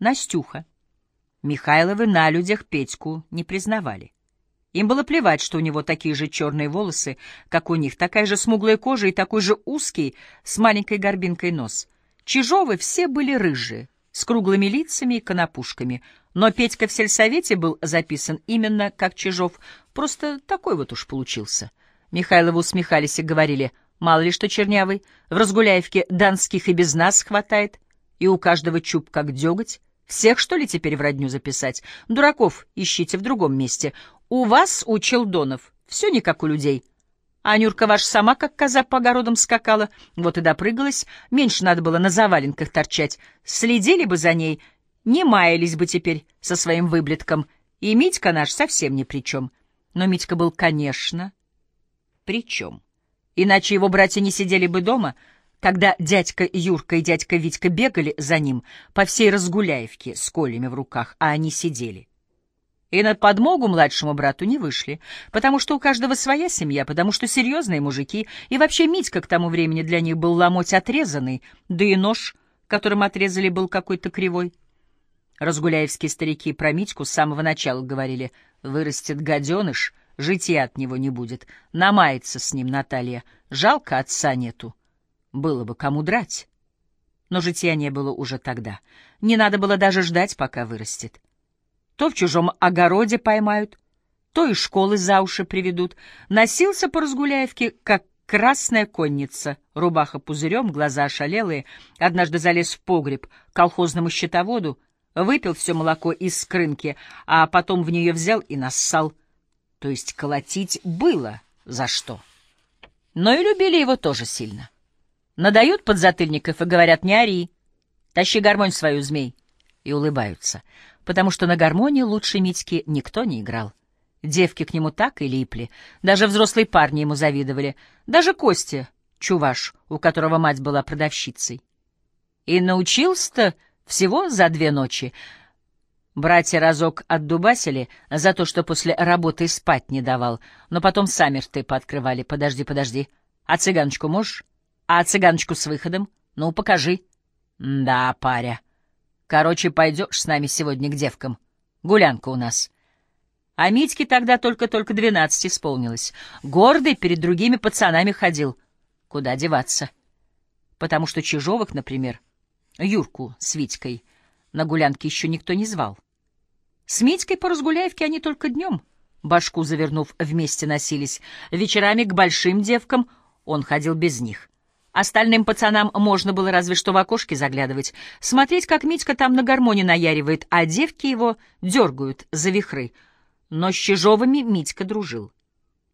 Настюха. Михайловы на людях Петьку не признавали. Им было плевать, что у него такие же черные волосы, как у них, такая же смуглая кожа и такой же узкий, с маленькой горбинкой нос. Чижовы все были рыжие, с круглыми лицами и конопушками, но Петька в сельсовете был записан именно как Чижов, просто такой вот уж получился. Михайловы усмехались и говорили, мало ли что чернявый, в Разгуляевке донских и без нас хватает, и у каждого чуб как деготь. Всех, что ли, теперь в родню записать? Дураков ищите в другом месте. У вас, у Челдонов, все не как у людей. А Нюрка ваша сама, как коза по огородам скакала, вот и допрыгалась. Меньше надо было на заваленках торчать. Следили бы за ней, не маялись бы теперь со своим выблетком. И Митька наш совсем ни при чем. Но Митька был, конечно, при чем. Иначе его братья не сидели бы дома, когда дядька Юрка и дядька Витька бегали за ним по всей Разгуляевке с колями в руках, а они сидели и на подмогу младшему брату не вышли, потому что у каждого своя семья, потому что серьезные мужики, и вообще Митька к тому времени для них был ломоть отрезанный, да и нож, которым отрезали, был какой-то кривой. Разгуляевские старики про Митьку с самого начала говорили, вырастет гаденыш, житья от него не будет, намается с ним Наталья, жалко отца нету, было бы кому драть. Но житья не было уже тогда, не надо было даже ждать, пока вырастет. То в чужом огороде поймают, то из школы за уши приведут. Носился по Разгуляевке, как красная конница, рубаха пузырем, глаза ошалелые. Однажды залез в погреб к колхозному счетоводу, выпил все молоко из скрынки, а потом в нее взял и нассал. То есть колотить было за что. Но и любили его тоже сильно. Надают подзатыльников и говорят «не ори, тащи гармонь свою, змей», и улыбаются потому что на гармонии лучше Митьки никто не играл. Девки к нему так и липли, даже взрослые парни ему завидовали, даже Костя, чуваш, у которого мать была продавщицей. И научился-то всего за две ночи. Братья разок отдубасили за то, что после работы спать не давал, но потом сами рты пооткрывали. Подожди, подожди. А цыганочку можешь? А цыганочку с выходом? Ну, покажи. Да, паря. Короче, пойдешь с нами сегодня к девкам. Гулянка у нас. А Митьке тогда только-только двенадцать исполнилось. Гордый перед другими пацанами ходил. Куда деваться? Потому что Чижовых, например, Юрку с Витькой, на гулянке еще никто не звал. С Митькой по Разгуляевке они только днем, башку завернув, вместе носились. Вечерами к большим девкам он ходил без них. Остальным пацанам можно было разве что в окошке заглядывать, смотреть, как Митька там на гармоне наяривает, а девки его дергают за вихры. Но с Чижовыми Митька дружил.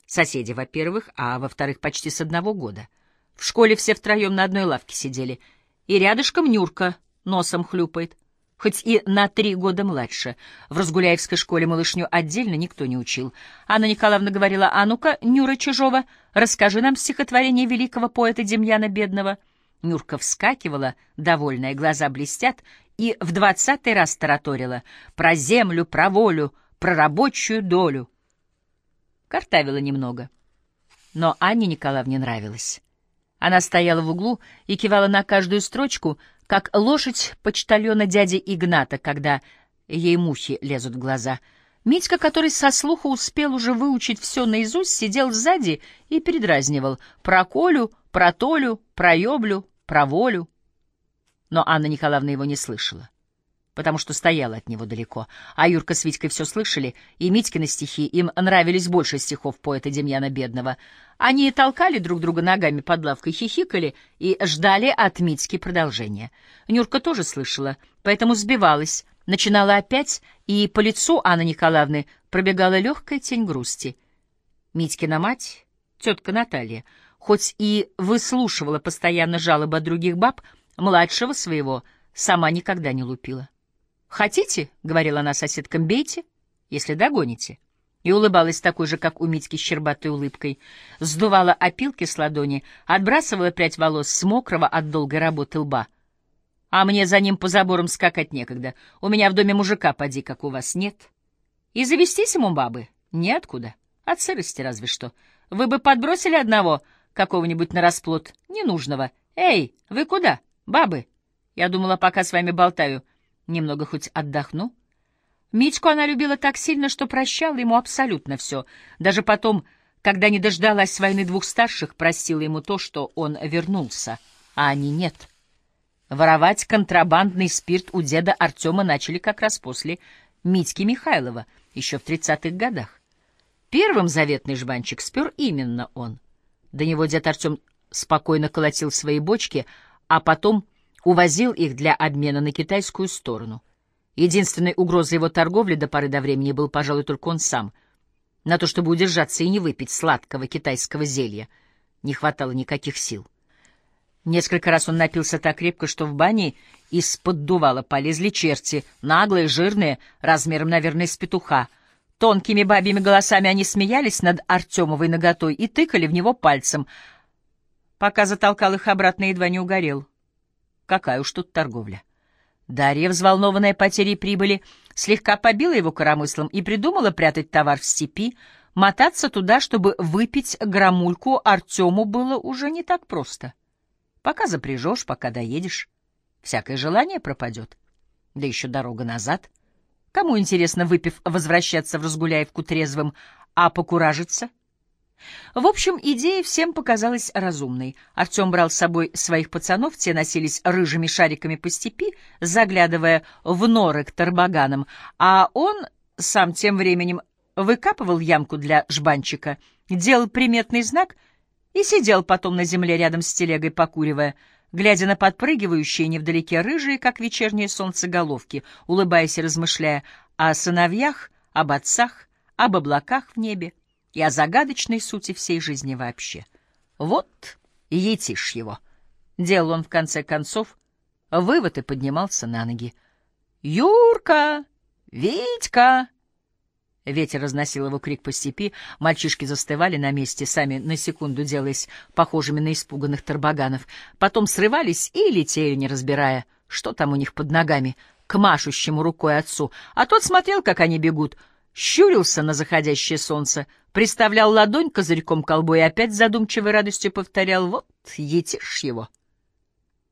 Соседи, во-первых, а во-вторых, почти с одного года. В школе все втроем на одной лавке сидели, и рядышком Нюрка носом хлюпает хоть и на три года младше. В Разгуляевской школе малышню отдельно никто не учил. Анна Николаевна говорила, «А ну-ка, Нюра Чижова, расскажи нам стихотворение великого поэта Демьяна Бедного». Нюрка вскакивала, довольная, глаза блестят, и в двадцатый раз тараторила про землю, про волю, про рабочую долю. Картавила немного, но Анне Николаевне нравилось. Она стояла в углу и кивала на каждую строчку, как лошадь почтальона дяди Игната, когда ей мухи лезут в глаза. Митька, который со слуха успел уже выучить все наизусть, сидел сзади и передразнивал про Колю, про Толю, про Ёблю, про Волю. Но Анна Николаевна его не слышала потому что стояла от него далеко. А Юрка с Витькой все слышали, и Митькины стихи им нравились больше стихов поэта Демьяна Бедного. Они толкали друг друга ногами под лавкой, хихикали и ждали от Митьки продолжения. Нюрка тоже слышала, поэтому сбивалась, начинала опять, и по лицу Анны Николаевны пробегала легкая тень грусти. Митькина мать, тетка Наталья, хоть и выслушивала постоянно жалобы от других баб, младшего своего сама никогда не лупила. «Хотите, — говорила она соседкам, — бейте, если догоните». И улыбалась такой же, как у Митьки, щербатой улыбкой. Сдувала опилки с ладони, отбрасывала прядь волос с мокрого от долгой работы лба. А мне за ним по заборам скакать некогда. У меня в доме мужика поди, как у вас, нет. И завестись ему бабы? Неоткуда. От сырости разве что. Вы бы подбросили одного, какого-нибудь на расплод, ненужного. Эй, вы куда, бабы? Я думала, пока с вами болтаю — Немного хоть отдохну. Митьку она любила так сильно, что прощала ему абсолютно все. Даже потом, когда не дождалась войны двух старших, просила ему то, что он вернулся, а они нет. Воровать контрабандный спирт у деда Артема начали как раз после Митьки Михайлова, еще в тридцатых годах. Первым заветный жбанчик спер именно он. До него дед Артем спокойно колотил свои бочки, а потом увозил их для обмена на китайскую сторону. Единственной угрозой его торговли до поры до времени был, пожалуй, только он сам. На то, чтобы удержаться и не выпить сладкого китайского зелья, не хватало никаких сил. Несколько раз он напился так крепко, что в бане из-под дувала полезли черти, наглые, жирные, размером, наверное, с петуха. Тонкими бабьими голосами они смеялись над Артемовой наготой и тыкали в него пальцем, пока затолкал их обратно, едва не угорел. Какая уж тут торговля. Дарья, взволнованная потерей прибыли, слегка побила его коромыслом и придумала прятать товар в степи. Мотаться туда, чтобы выпить грамульку, Артему было уже не так просто. Пока запряжешь, пока доедешь, всякое желание пропадет. Да еще дорога назад. Кому интересно, выпив, возвращаться в Разгуляевку трезвым, а покуражиться — в общем, идея всем показалась разумной. Артем брал с собой своих пацанов, те носились рыжими шариками по степи, заглядывая в норы к тарбаганам, а он сам тем временем выкапывал ямку для жбанчика, делал приметный знак и сидел потом на земле рядом с телегой, покуривая, глядя на подпрыгивающие невдалеке рыжие, как вечернее солнце, головки, улыбаясь и размышляя о сыновьях, об отцах, об облаках в небе и о загадочной сути всей жизни вообще. Вот етишь его. Делал он в конце концов вывод и поднимался на ноги. «Юрка! Витька!» Ветер разносил его крик по степи, мальчишки застывали на месте, сами на секунду делаясь похожими на испуганных тарбаганов, потом срывались и летели, не разбирая, что там у них под ногами, к машущему рукой отцу, а тот смотрел, как они бегут — щурился на заходящее солнце, приставлял ладонь козырьком к колбу и опять задумчивой радостью повторял «Вот, етишь его».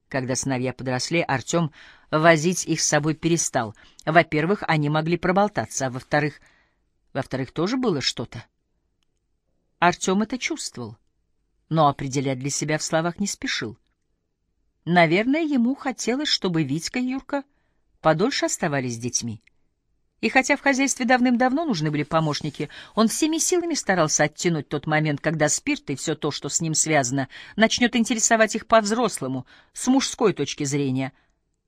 Когда сыновья подросли, Артем возить их с собой перестал. Во-первых, они могли проболтаться, а во-вторых... Во-вторых, тоже было что-то. Артем это чувствовал, но определять для себя в словах не спешил. Наверное, ему хотелось, чтобы Витька и Юрка подольше оставались с детьми. И хотя в хозяйстве давным-давно нужны были помощники, он всеми силами старался оттянуть тот момент, когда спирт и все то, что с ним связано, начнет интересовать их по-взрослому, с мужской точки зрения,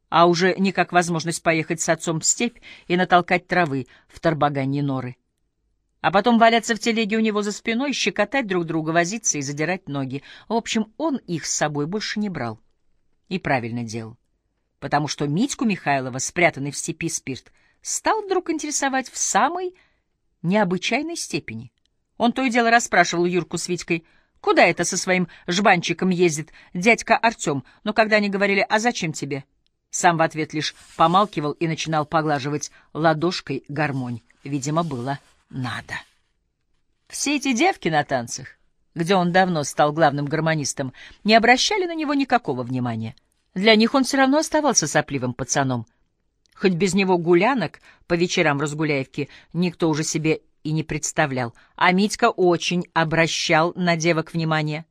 а уже не как возможность поехать с отцом в степь и натолкать травы в торбаганье норы. А потом валяться в телеге у него за спиной, щекотать друг друга, возиться и задирать ноги. В общем, он их с собой больше не брал. И правильно делал. Потому что Митьку Михайлова, спрятанный в степи спирт, — стал вдруг интересовать в самой необычайной степени. Он то и дело расспрашивал Юрку с Витькой, куда это со своим жбанчиком ездит дядька Артем, но когда они говорили «А зачем тебе?», сам в ответ лишь помалкивал и начинал поглаживать ладошкой гармонь. Видимо, было надо. Все эти девки на танцах, где он давно стал главным гармонистом, не обращали на него никакого внимания. Для них он все равно оставался сопливым пацаном — Хоть без него гулянок по вечерам Разгуляевки никто уже себе и не представлял, а Митька очень обращал на девок внимание.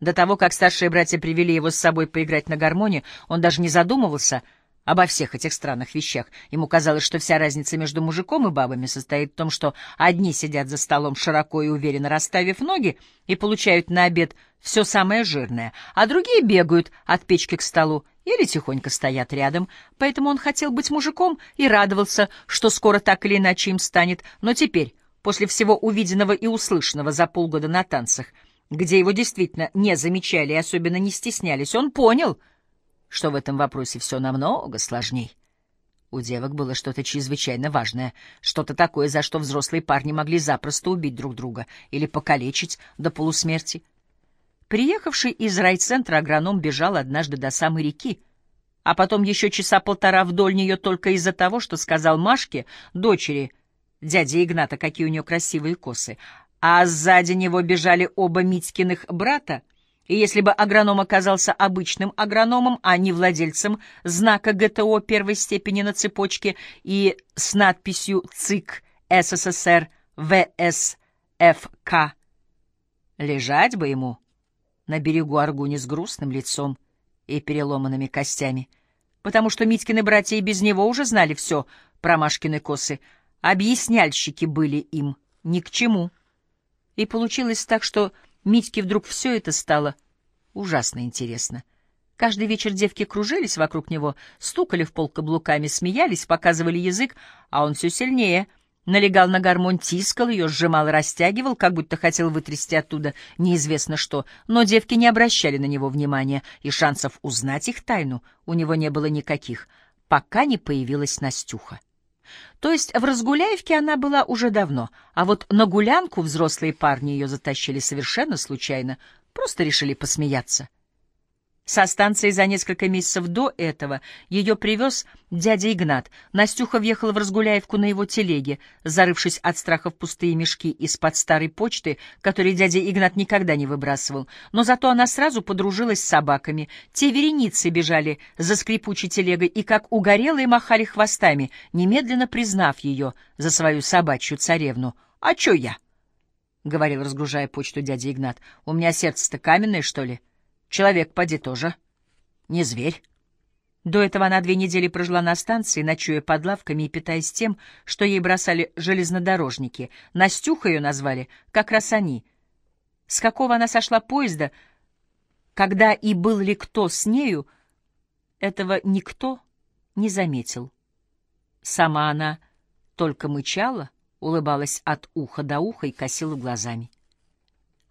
До того, как старшие братья привели его с собой поиграть на гармоне, он даже не задумывался — обо всех этих странных вещах. Ему казалось, что вся разница между мужиком и бабами состоит в том, что одни сидят за столом широко и уверенно расставив ноги и получают на обед все самое жирное, а другие бегают от печки к столу или тихонько стоят рядом. Поэтому он хотел быть мужиком и радовался, что скоро так или иначе им станет. Но теперь, после всего увиденного и услышанного за полгода на танцах, где его действительно не замечали и особенно не стеснялись, он понял — что в этом вопросе все намного сложней. У девок было что-то чрезвычайно важное, что-то такое, за что взрослые парни могли запросто убить друг друга или покалечить до полусмерти. Приехавший из райцентра агроном бежал однажды до самой реки, а потом еще часа полтора вдоль нее только из-за того, что сказал Машке, дочери дяди Игната, какие у нее красивые косы, а сзади него бежали оба Митькиных брата — И если бы агроном оказался обычным агрономом, а не владельцем знака ГТО первой степени на цепочке и с надписью ЦИК СССР ВСФК, лежать бы ему на берегу Аргуни с грустным лицом и переломанными костями, потому что Митькины братья и без него уже знали все про Машкины косы, объясняльщики были им ни к чему. И получилось так, что Митьке вдруг все это стало ужасно интересно. Каждый вечер девки кружились вокруг него, стукали в пол каблуками, смеялись, показывали язык, а он все сильнее налегал на гармонь, тискал ее, сжимал, растягивал, как будто хотел вытрясти оттуда неизвестно что, но девки не обращали на него внимания, и шансов узнать их тайну у него не было никаких, пока не появилась Настюха. То есть в Разгуляевке она была уже давно, а вот на гулянку взрослые парни ее затащили совершенно случайно, просто решили посмеяться. Со станции за несколько месяцев до этого ее привез дядя Игнат. Настюха въехала в Разгуляевку на его телеге, зарывшись от страха в пустые мешки из-под старой почты, которые дядя Игнат никогда не выбрасывал. Но зато она сразу подружилась с собаками. Те вереницы бежали за скрипучей телегой и, как угорелые, махали хвостами, немедленно признав ее за свою собачью царевну. «А чё я?» — говорил, разгружая почту дядя Игнат. «У меня сердце-то каменное, что ли?» Человек, поди тоже. Не зверь. До этого она две недели прожила на станции, ночуя под лавками и питаясь тем, что ей бросали железнодорожники. Настюха ее назвали, как раз они. С какого она сошла поезда, когда и был ли кто с нею, этого никто не заметил. Сама она только мычала, улыбалась от уха до уха и косила глазами.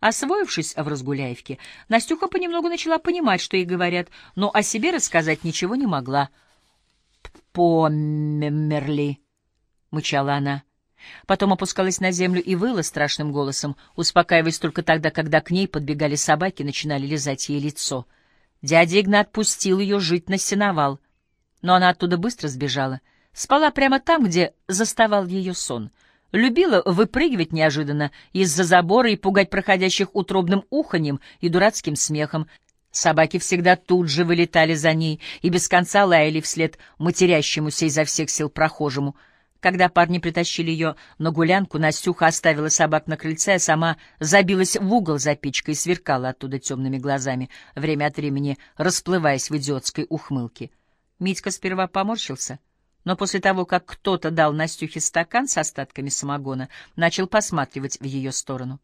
Освоившись в Разгуляевке, Настюха понемногу начала понимать, что ей говорят, но о себе рассказать ничего не могла. «Померли», — мычала она. Потом опускалась на землю и выла страшным голосом, успокаиваясь только тогда, когда к ней подбегали собаки и начинали лизать ей лицо. Дядя Игнат пустил ее жить на сеновал, но она оттуда быстро сбежала. Спала прямо там, где заставал ее сон — Любила выпрыгивать неожиданно из-за забора и пугать проходящих утробным уханьем и дурацким смехом. Собаки всегда тут же вылетали за ней и без конца лаяли вслед матерящемуся изо всех сил прохожему. Когда парни притащили ее на гулянку, Настюха оставила собак на крыльце, а сама забилась в угол за печкой и сверкала оттуда темными глазами, время от времени расплываясь в идиотской ухмылке. Митька сперва поморщился — но после того, как кто-то дал Настюхе стакан с остатками самогона, начал посматривать в ее сторону.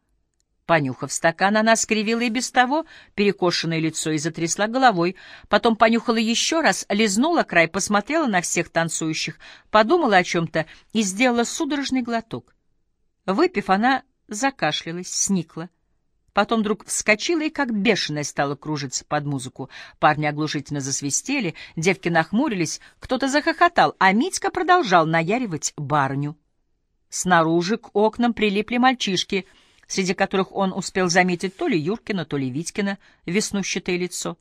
Понюхав стакан, она скривила и без того перекошенное лицо и затрясла головой, потом понюхала еще раз, лизнула край, посмотрела на всех танцующих, подумала о чем-то и сделала судорожный глоток. Выпив, она закашлялась, сникла. Потом вдруг вскочила и как бешеная стала кружиться под музыку. Парни оглушительно засвистели, девки нахмурились, кто-то захохотал, а Митька продолжал наяривать барню. Снаружи к окнам прилипли мальчишки, среди которых он успел заметить то ли Юркина, то ли Витькина веснущатое лицо.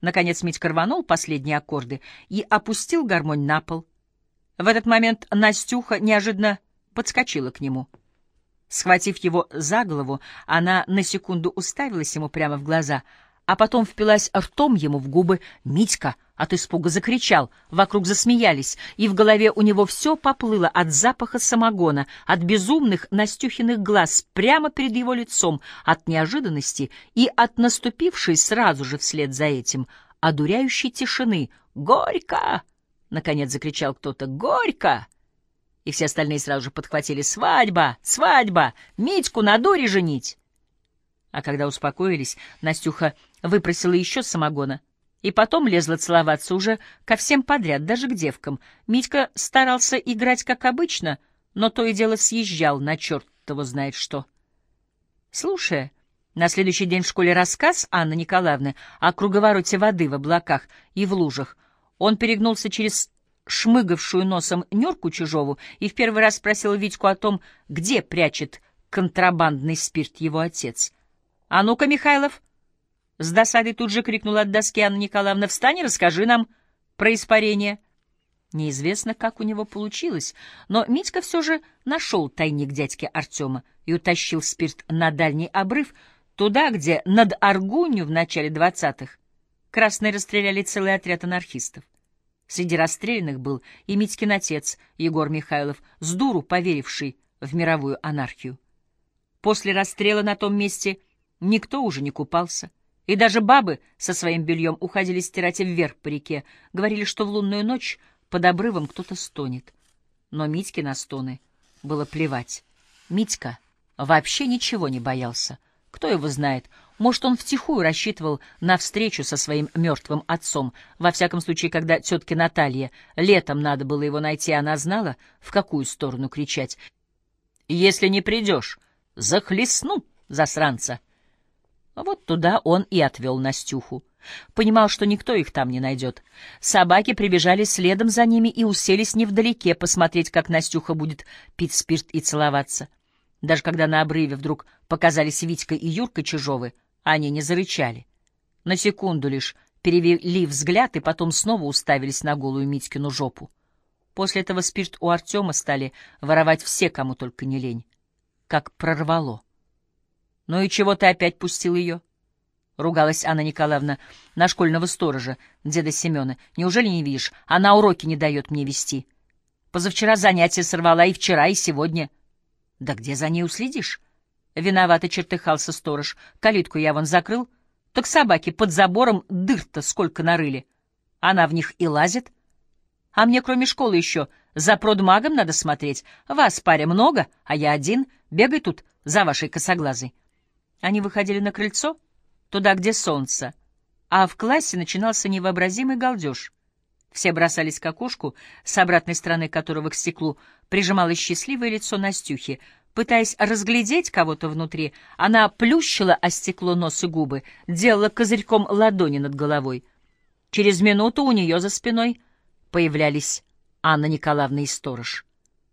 Наконец Митька рванул последние аккорды и опустил гармонь на пол. В этот момент Настюха неожиданно подскочила к нему — Схватив его за голову, она на секунду уставилась ему прямо в глаза, а потом впилась ртом ему в губы. «Митька!» — от испуга закричал. Вокруг засмеялись, и в голове у него все поплыло от запаха самогона, от безумных Настюхиных глаз прямо перед его лицом, от неожиданности и от наступившей сразу же вслед за этим одуряющей тишины. «Горько!» — наконец закричал кто-то. «Горько!» И все остальные сразу же подхватили «Свадьба! Свадьба! Митьку на дуре женить!» А когда успокоились, Настюха выпросила еще самогона, и потом лезла целоваться уже ко всем подряд, даже к девкам. Митька старался играть как обычно, но то и дело съезжал на черт того знает что. Слушая, на следующий день в школе рассказ Анны Николаевны о круговороте воды в облаках и в лужах, он перегнулся через шмыгавшую носом Нюрку Чужову и в первый раз спросил Витьку о том, где прячет контрабандный спирт его отец. — А ну-ка, Михайлов! — с досадой тут же крикнула от доски Анна Николаевна. — Встань и расскажи нам про испарение. Неизвестно, как у него получилось, но Митька все же нашел тайник дядьки Артема и утащил спирт на дальний обрыв, туда, где над Аргунью в начале двадцатых красные расстреляли целый отряд анархистов. Среди расстрелянных был и Митькин отец Егор Михайлов, с дуру поверивший в мировую анархию. После расстрела на том месте никто уже не купался, и даже бабы со своим бельем уходили стирать вверх по реке, говорили, что в лунную ночь под обрывом кто-то стонет. Но Митьке на стоны было плевать. Митька вообще ничего не боялся. Кто его знает, может, он втихую рассчитывал на встречу со своим мертвым отцом. Во всяком случае, когда тетке Наталье летом надо было его найти, она знала, в какую сторону кричать. «Если не придешь, захлестну, засранца!» Вот туда он и отвел Настюху. Понимал, что никто их там не найдет. Собаки прибежали следом за ними и уселись невдалеке посмотреть, как Настюха будет пить спирт и целоваться. Даже когда на обрыве вдруг показались Витька и Юрка Чижовы, они не зарычали. На секунду лишь перевели взгляд и потом снова уставились на голую Митькину жопу. После этого спирт у Артема стали воровать все, кому только не лень. Как прорвало. «Ну и чего ты опять пустил ее?» — ругалась Анна Николаевна на школьного сторожа, деда Семена. «Неужели не видишь? Она уроки не дает мне вести. Позавчера занятия сорвала и вчера, и сегодня». «Да где за ней уследишь?» Виновато чертыхался сторож. «Калитку я вон закрыл. Так собаки под забором дыр-то сколько нарыли. Она в них и лазит. А мне, кроме школы, еще за продмагом надо смотреть. Вас, паря, много, а я один. Бегай тут за вашей косоглазой». Они выходили на крыльцо, туда, где солнце, а в классе начинался невообразимый галдеж. Все бросались к окошку, с обратной стороны которого к стеклу прижималось счастливое лицо Настюхи. Пытаясь разглядеть кого-то внутри, она плющила о стекло нос и губы, делала козырьком ладони над головой. Через минуту у нее за спиной появлялись Анна Николаевна и сторож.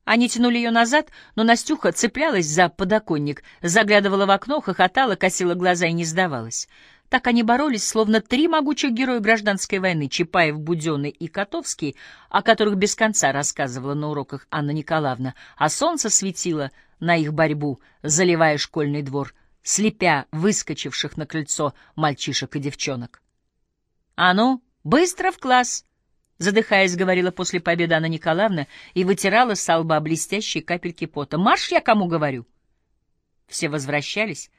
Они тянули ее назад, но Настюха цеплялась за подоконник, заглядывала в окно, хохотала, косила глаза и не сдавалась. Так они боролись, словно три могучих героя гражданской войны, Чапаев, Буденный и Котовский, о которых без конца рассказывала на уроках Анна Николаевна, а солнце светило на их борьбу, заливая школьный двор, слепя выскочивших на крыльцо мальчишек и девчонок. «А ну, быстро в класс!» Задыхаясь, говорила после победы Анна Николаевна и вытирала с лба блестящие капельки пота. «Марш, я кому говорю!» Все возвращались,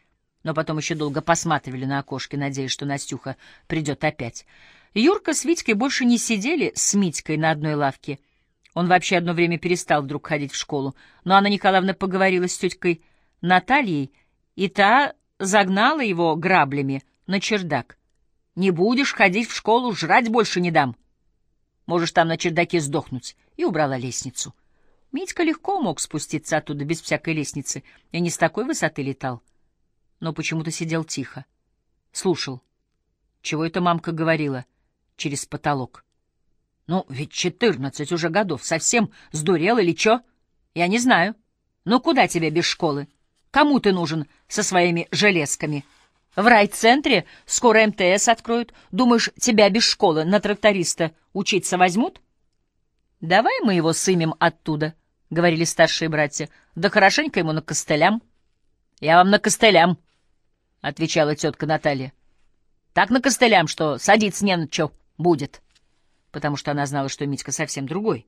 но потом еще долго посматривали на окошки, надеясь, что Настюха придет опять. Юрка с Витькой больше не сидели с Митькой на одной лавке. Он вообще одно время перестал вдруг ходить в школу, но Анна Николаевна поговорила с тетькой Натальей, и та загнала его граблями на чердак. «Не будешь ходить в школу, жрать больше не дам. Можешь там на чердаке сдохнуть», и убрала лестницу. Митька легко мог спуститься оттуда без всякой лестницы, и не с такой высоты летал но почему-то сидел тихо. Слушал. Чего это мамка говорила? Через потолок. Ну, ведь четырнадцать уже годов. Совсем сдурел или чё? Я не знаю. Ну, куда тебе без школы? Кому ты нужен со своими железками? В райцентре скоро МТС откроют. Думаешь, тебя без школы на тракториста учиться возьмут? Давай мы его сымем оттуда, — говорили старшие братья. Да хорошенько ему на костылям. Я вам на костылям, — отвечала тетка Наталья. — Так на костылям, что садиться не на чё будет. Потому что она знала, что Митька совсем другой,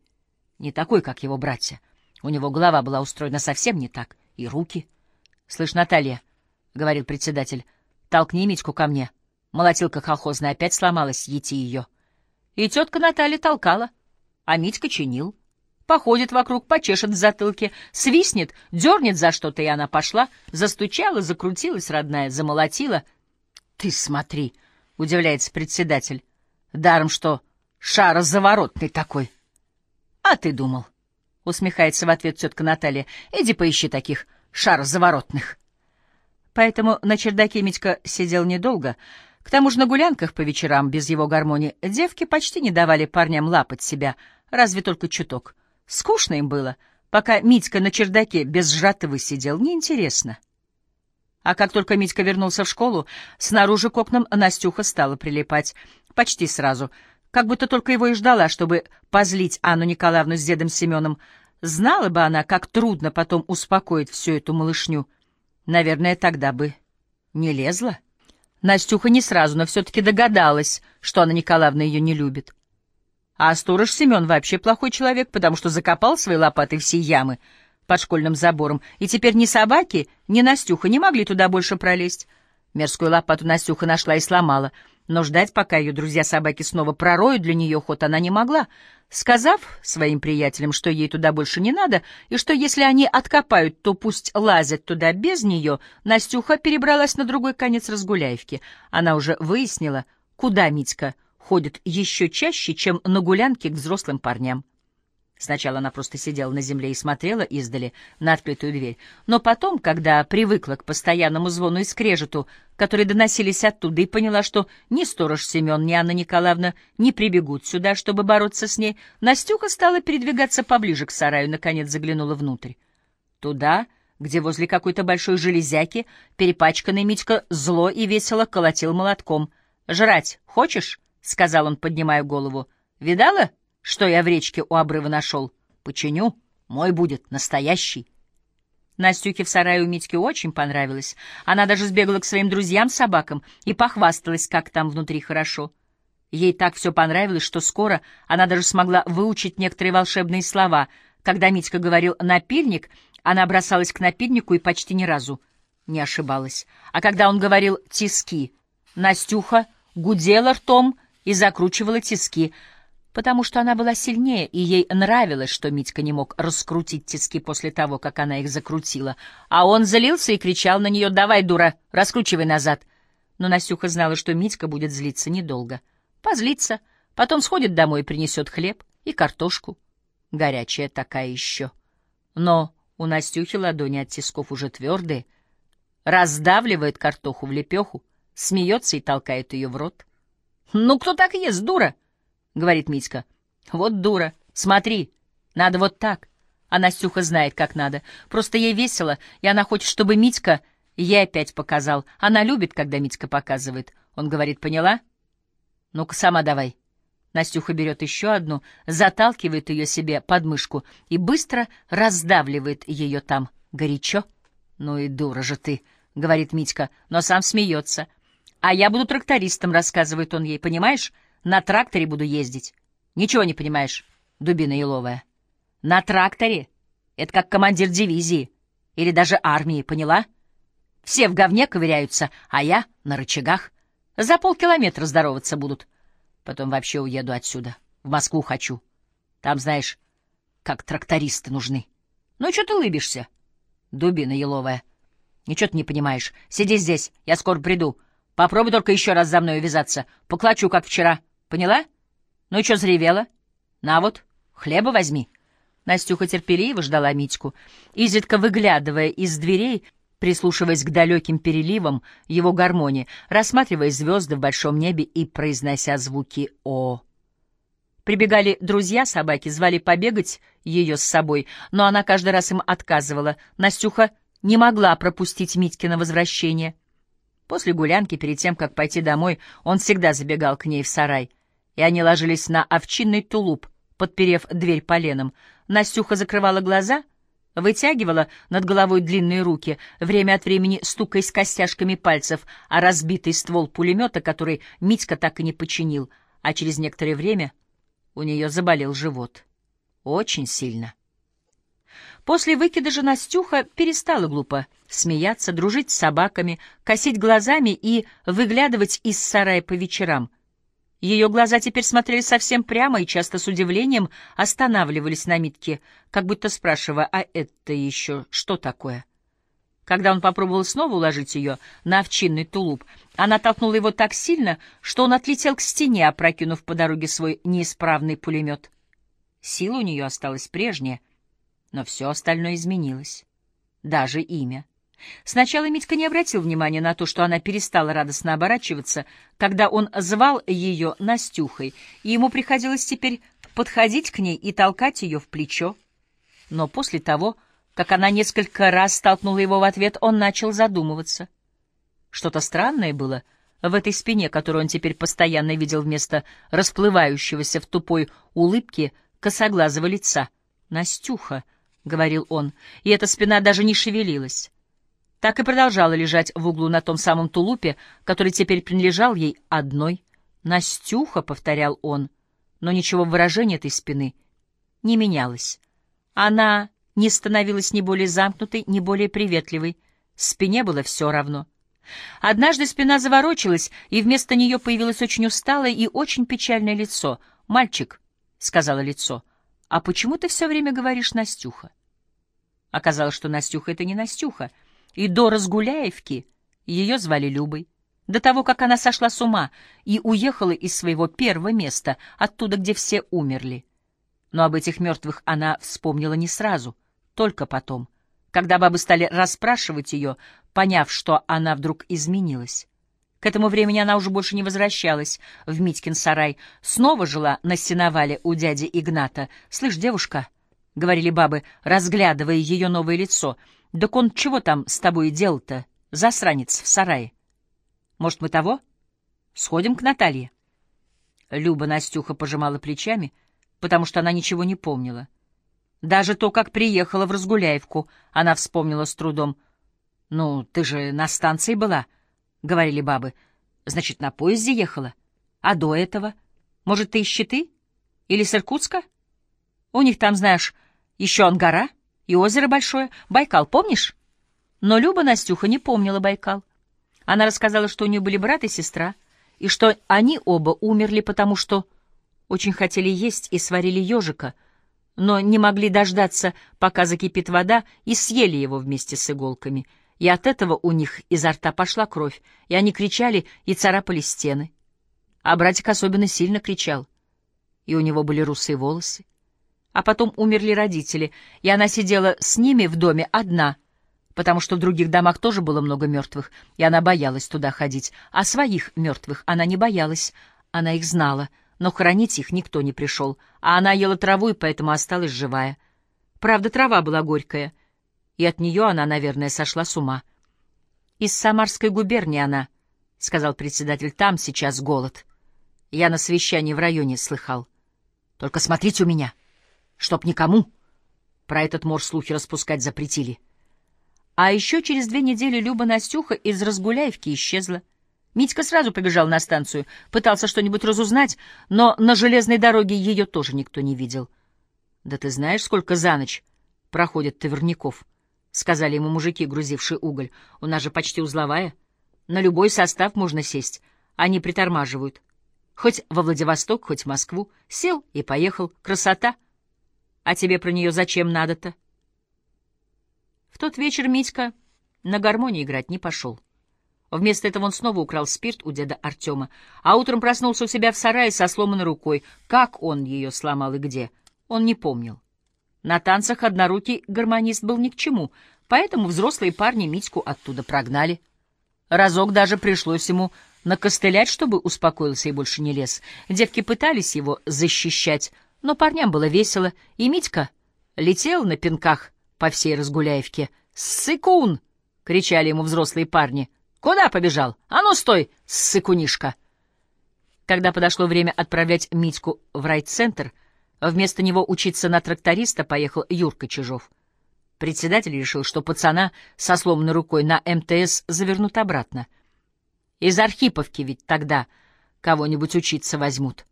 не такой, как его братья. У него голова была устроена совсем не так, и руки. — Слышь, Наталья, — говорил председатель, — толкни Митьку ко мне. Молотилка колхозная опять сломалась, ети ее. И тетка Наталья толкала, а Митька чинил. Походит вокруг, почешет в затылке, свистнет, дернет за что-то, и она пошла, застучала, закрутилась, родная, замолотила. — Ты смотри, — удивляется председатель, — даром что шарозаворотный такой. — А ты думал, — усмехается в ответ тетка Наталья, — иди поищи таких шарозаворотных. Поэтому на чердаке Митька сидел недолго. К тому же на гулянках по вечерам без его гармонии девки почти не давали парням лапать себя, разве только чуток — Скучно им было, пока Митька на чердаке без сжатого сидел, неинтересно. А как только Митька вернулся в школу, снаружи к окнам Настюха стала прилипать. Почти сразу. Как будто только его и ждала, чтобы позлить Анну Николаевну с дедом Семеном. Знала бы она, как трудно потом успокоить всю эту малышню. Наверное, тогда бы не лезла. Настюха не сразу, но все-таки догадалась, что Анна Николаевна ее не любит. А сторож Семен вообще плохой человек, потому что закопал свои лопаты все ямы под школьным забором, и теперь ни собаки, ни Настюха не могли туда больше пролезть. Мерзкую лопату Настюха нашла и сломала, но ждать, пока ее друзья-собаки снова пророют для нее ход, она не могла. Сказав своим приятелям, что ей туда больше не надо, и что если они откопают, то пусть лазят туда без нее, Настюха перебралась на другой конец Разгуляевки. Она уже выяснила, куда Митька ходит еще чаще, чем на гулянки к взрослым парням. Сначала она просто сидела на земле и смотрела издали на открытую дверь, но потом, когда привыкла к постоянному звону и скрежету, которые доносились оттуда, и поняла, что ни сторож Семен, ни Анна Николаевна не прибегут сюда, чтобы бороться с ней, Настюха стала передвигаться поближе к сараю, наконец заглянула внутрь. Туда, где возле какой-то большой железяки перепачканный Митька зло и весело колотил молотком. «Жрать хочешь?» — сказал он, поднимая голову. «Видала?» Что я в речке у обрыва нашел. Починю, мой будет, настоящий. Настюхе в сарае у Митьки очень понравилось. Она даже сбегала к своим друзьям-собакам и похвасталась, как там внутри хорошо. Ей так все понравилось, что скоро она даже смогла выучить некоторые волшебные слова. Когда Митька говорил «напильник», она бросалась к напильнику и почти ни разу не ошибалась. А когда он говорил «тиски», Настюха гудела ртом и закручивала тиски — потому что она была сильнее, и ей нравилось, что Митька не мог раскрутить тиски после того, как она их закрутила. А он залился и кричал на нее «Давай, дура, раскручивай назад!» Но Настюха знала, что Митька будет злиться недолго. Позлится, потом сходит домой и принесет хлеб и картошку. Горячая такая еще. Но у Настюхи ладони от тисков уже твердые. Раздавливает картоху в лепеху, смеется и толкает ее в рот. «Ну, кто так ест, дура?» Говорит Митька. Вот дура. Смотри, надо вот так. А Настюха знает, как надо. Просто ей весело, и она хочет, чтобы Митька ей опять показал. Она любит, когда Митька показывает. Он говорит, поняла? Ну-ка, сама давай. Настюха берет еще одну, заталкивает ее себе под мышку и быстро раздавливает ее там. Горячо? Ну и дура же ты, говорит Митька, но сам смеется. А я буду трактористом, рассказывает он ей, понимаешь? На тракторе буду ездить. Ничего не понимаешь, дубина еловая. На тракторе? Это как командир дивизии. Или даже армии, поняла? Все в говне ковыряются, а я на рычагах. За полкилометра здороваться будут. Потом вообще уеду отсюда. В Москву хочу. Там, знаешь, как трактористы нужны. Ну, что ты улыбишься? Дубина еловая. Ничего ты не понимаешь. Сиди здесь, я скоро приду. Попробуй только еще раз за мной увязаться. Поклачу, как вчера. Поняла? Ну и что заревела? На вот, хлеба возьми. Настюха терпеливо ждала Митьку, изредка выглядывая из дверей, прислушиваясь к далеким переливам его гармонии, рассматривая звезды в большом небе и произнося звуки «О». Прибегали друзья-собаки, звали побегать ее с собой, но она каждый раз им отказывала. Настюха не могла пропустить Митькино возвращение. После гулянки, перед тем, как пойти домой, он всегда забегал к ней в сарай и они ложились на овчинный тулуп, подперев дверь поленом. Настюха закрывала глаза, вытягивала над головой длинные руки, время от времени стукаясь костяшками пальцев, а разбитый ствол пулемета, который Митька так и не починил, а через некоторое время у нее заболел живот. Очень сильно. После выкидыша Настюха перестала глупо смеяться, дружить с собаками, косить глазами и выглядывать из сарая по вечерам — ее глаза теперь смотрели совсем прямо и часто с удивлением останавливались на Митке, как будто спрашивая, а это еще что такое? Когда он попробовал снова уложить ее на овчинный тулуп, она толкнула его так сильно, что он отлетел к стене, опрокинув по дороге свой неисправный пулемет. Сила у нее осталась прежняя, но все остальное изменилось, даже имя. Сначала Митька не обратил внимания на то, что она перестала радостно оборачиваться, когда он звал ее Настюхой, и ему приходилось теперь подходить к ней и толкать ее в плечо. Но после того, как она несколько раз столкнула его в ответ, он начал задумываться. Что-то странное было в этой спине, которую он теперь постоянно видел вместо расплывающегося в тупой улыбке косоглазого лица. «Настюха», — говорил он, — и эта спина даже не шевелилась. так и продолжала лежать в углу на том самом тулупе, который теперь принадлежал ей одной. «Настюха», — повторял он, но ничего в выражении этой спины не менялось. Она не становилась ни более замкнутой, ни более приветливой. Спине было все равно. Однажды спина заворочилась, и вместо нее появилось очень усталое и очень печальное лицо. «Мальчик», — сказала лицо, — «а почему ты все время говоришь Настюха?» Оказалось, что Настюха — это не Настюха, и до Разгуляевки ее звали Любой. До того, как она сошла с ума и уехала из своего первого места, оттуда, где все умерли. Но об этих мертвых она вспомнила не сразу, только потом, когда бабы стали расспрашивать ее, поняв, что она вдруг изменилась. К этому времени она уже больше не возвращалась в Митькин сарай, снова жила на сеновале у дяди Игната. «Слышь, девушка», — говорили бабы, разглядывая ее новое лицо, — «да он чего там с тобой делал-то, засранец в сарае? Может, мы того? Сходим к Наталье?» Люба Настюха пожимала плечами, потому что она ничего не помнила. Даже то, как приехала в Разгуляевку, она вспомнила с трудом. «Ну, ты же на станции была», — говорили бабы. «Значит, на поезде ехала? А до этого? Может, ты из Щиты? Или с Иркутска? У них там, знаешь, еще Ангара и озеро большое. Байкал, помнишь?» Но Люба Настюха не помнила Байкал. Она рассказала, что у нее были брат и сестра, и что они оба умерли, потому что очень хотели есть и сварили ежика — но не могли дождаться, пока закипит вода, и съели его вместе с иголками. И от этого у них изо рта пошла кровь, и они кричали и царапали стены. А братик особенно сильно кричал, и у него были русые волосы. А потом умерли родители, и она сидела с ними в доме одна, потому что в других домах тоже было много мертвых, и она боялась туда ходить. А своих мертвых она не боялась, она их знала — но хранить их никто не пришел, а она ела траву и поэтому осталась живая. Правда, трава была горькая, и от нее она, наверное, сошла с ума. «Из Самарской губернии она», — сказал председатель, — «там сейчас голод. Я на совещании в районе слыхал. Только смотрите у меня, чтоб никому про этот мор слухи распускать запретили». А еще через две недели Люба Настюха из Разгуляевки исчезла. Митька сразу побежал на станцию, пытался что-нибудь разузнать, но на железной дороге ее тоже никто не видел. — Да ты знаешь, сколько за ночь проходит таверников? — сказали ему мужики, грузившие уголь. — У нас же почти узловая. На любой состав можно сесть. Они притормаживают. Хоть во Владивосток, хоть в Москву. Сел и поехал. Красота! А тебе про нее зачем надо-то? В тот вечер Митька на гармонии играть не пошел. Вместо этого он снова украл спирт у деда Артема, а утром проснулся у себя в сарае со сломанной рукой. Как он ее сломал и где, он не помнил. На танцах однорукий гармонист был ни к чему, поэтому взрослые парни Митьку оттуда прогнали. Разок даже пришлось ему накостылять, чтобы успокоился и больше не лез. Девки пытались его защищать, но парням было весело, и Митька летел на пинках по всей Разгуляевке. «Сыкун!» — кричали ему взрослые парни — Куда побежал? А ну стой, сыкунишка!» Когда подошло время отправлять Митьку в райцентр, вместо него учиться на тракториста поехал Юрка Чижов. Председатель решил, что пацана со сломанной рукой на МТС завернут обратно. Из Архиповки ведь тогда кого-нибудь учиться возьмут.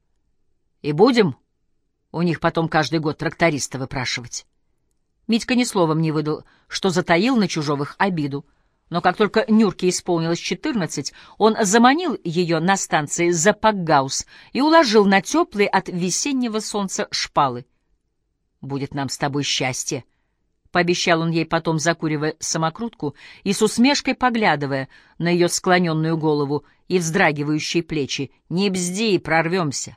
И будем у них потом каждый год тракториста выпрашивать. Митька ни словом не выдал, что затаил на Чужовых обиду — но как только Нюрке исполнилось четырнадцать, он заманил ее на станции Запакгаус и уложил на теплые от весеннего солнца шпалы. «Будет нам с тобой счастье», — пообещал он ей потом, закуривая самокрутку и с усмешкой поглядывая на ее склоненную голову и вздрагивающие плечи. «Не бзди, прорвемся».